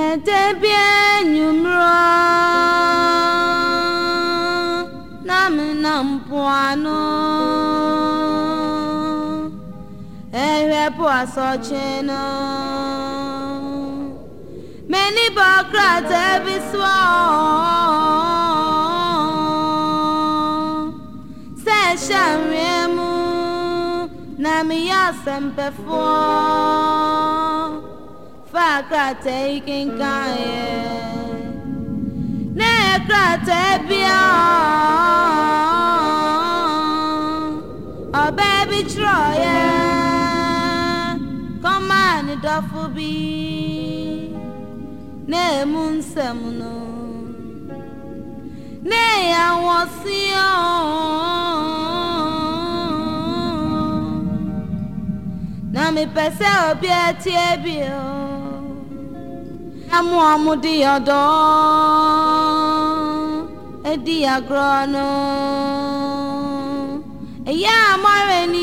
edebe enyimrọ nami na mpụ anụ ehwepụ asọchinụ meni bọkrat ebiswa sesha nriemu na mi ya sempefụọ krataa yi kenkaeɛ na ɛyɛ krataa bia ɔbaa bi kyerɛɔyɛ kɔmaa ne dɔfo bi na emu nsɛm no na sɛ obi atie bio na mo a mode ɔdɔ adi agorɔ no ɛyɛ a mɔrɛ ne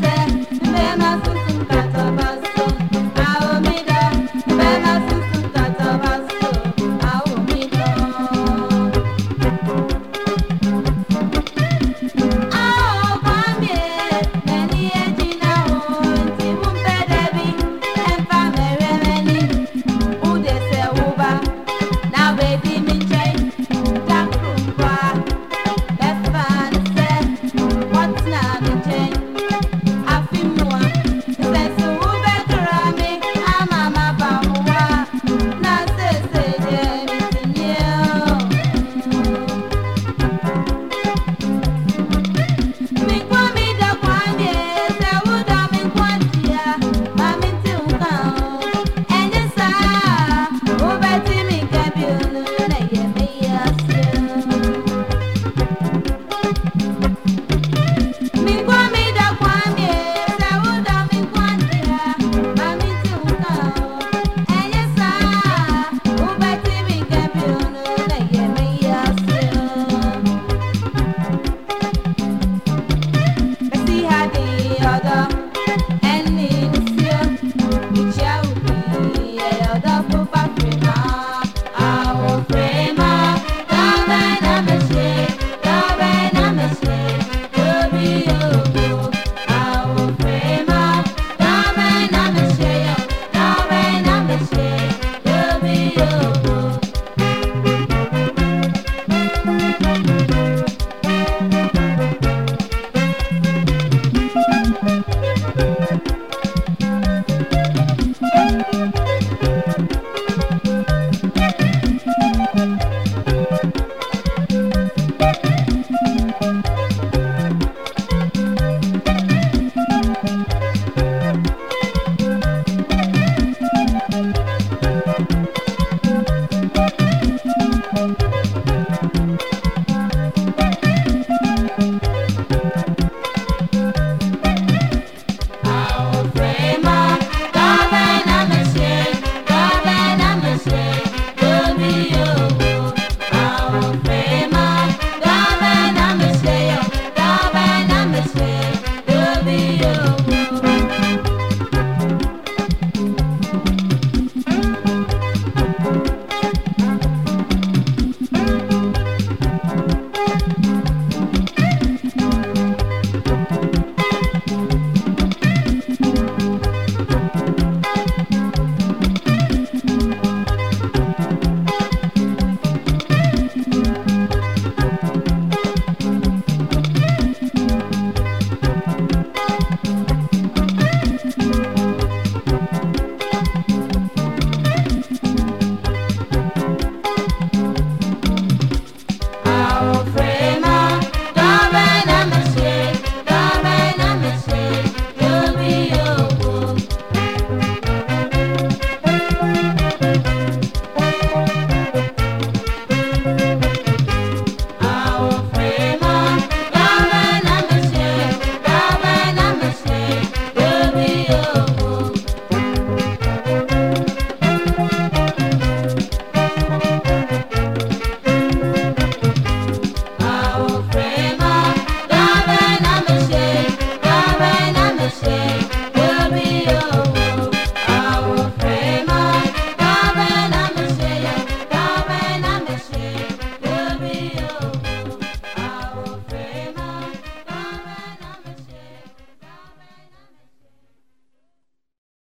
not a change.